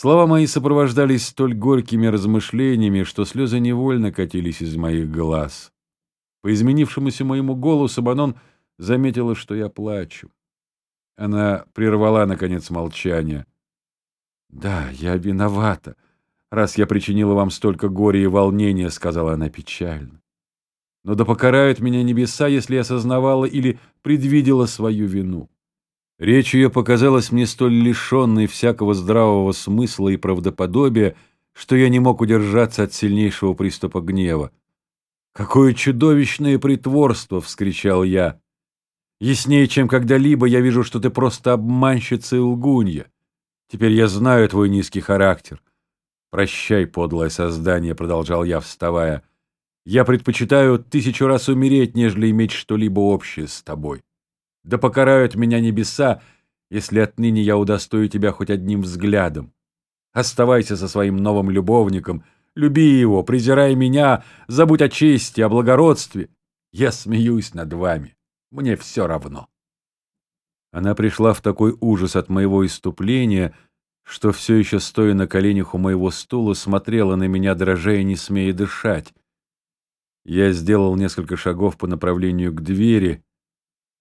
Слова мои сопровождались столь горькими размышлениями, что слезы невольно катились из моих глаз. По изменившемуся моему голосу Банон заметила, что я плачу. Она прервала, наконец, молчание. «Да, я виновата, раз я причинила вам столько горя и волнения», — сказала она печально. «Но да покарают меня небеса, если я осознавала или предвидела свою вину». Речь ее показалась мне столь лишенной всякого здравого смысла и правдоподобия, что я не мог удержаться от сильнейшего приступа гнева. «Какое чудовищное притворство!» — вскричал я. Яснее, чем когда-либо, я вижу, что ты просто обманщица и лгунья. Теперь я знаю твой низкий характер. Прощай, подлое создание, продолжал я, вставая. Я предпочитаю тысячу раз умереть, нежели иметь что-либо общее с тобой. Да покарают меня небеса, если отныне я удостою тебя хоть одним взглядом. Оставайся со своим новым любовником, люби его, презирай меня, забудь о чести, о благородстве. Я смеюсь над вами. Мне все равно. Она пришла в такой ужас от моего иступления, что все еще стоя на коленях у моего стула, смотрела на меня, дрожа и не смея дышать. Я сделал несколько шагов по направлению к двери,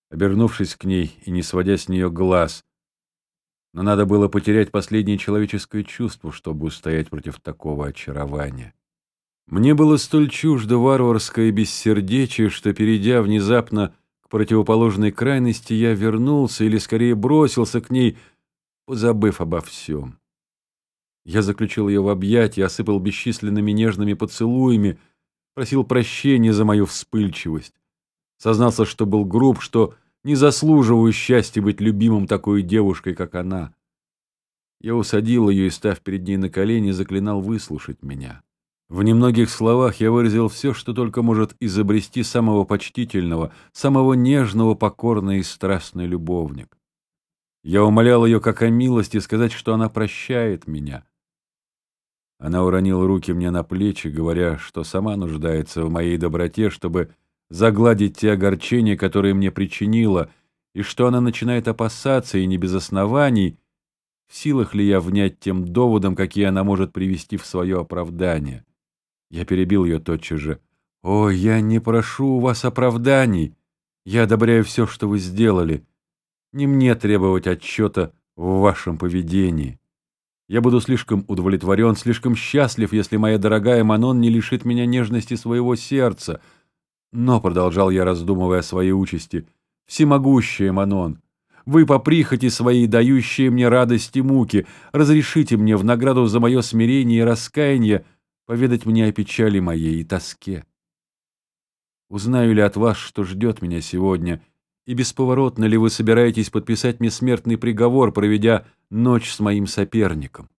обернувшись к ней и не сводя с нее глаз. Но надо было потерять последнее человеческое чувство, чтобы устоять против такого очарования. Мне было столь чуждо варварское бессердечие, что, перейдя внезапно к противоположной крайности я вернулся, или скорее бросился к ней, позабыв обо всем. Я заключил ее в объятия, осыпал бесчисленными нежными поцелуями, просил прощения за мою вспыльчивость. Сознался, что был груб, что не заслуживаю счастья быть любимым такой девушкой, как она. Я усадил ее и, став перед ней на колени, заклинал выслушать меня. В немногих словах я выразил все, что только может изобрести самого почтительного, самого нежного, покорный и страстный любовник. Я умолял ее как о милости сказать, что она прощает меня. Она уронила руки мне на плечи, говоря, что сама нуждается в моей доброте, чтобы загладить те огорчения, которые мне причинила, и что она начинает опасаться, и не без оснований, в силах ли я внять тем доводам, какие она может привести в свое оправдание. Я перебил ее тотчас же. «О, я не прошу у вас оправданий. Я одобряю все, что вы сделали. Не мне требовать отчета в вашем поведении. Я буду слишком удовлетворен, слишком счастлив, если моя дорогая Манон не лишит меня нежности своего сердца. Но, — продолжал я, раздумывая о своей участи, — всемогущая Манон, вы по прихоти своей, дающие мне радость и муки, разрешите мне в награду за мое смирение и раскаяние — поведать мне о печали моей и тоске. Узнаю ли от вас, что ждет меня сегодня, и бесповоротно ли вы собираетесь подписать мне смертный приговор, проведя ночь с моим соперником?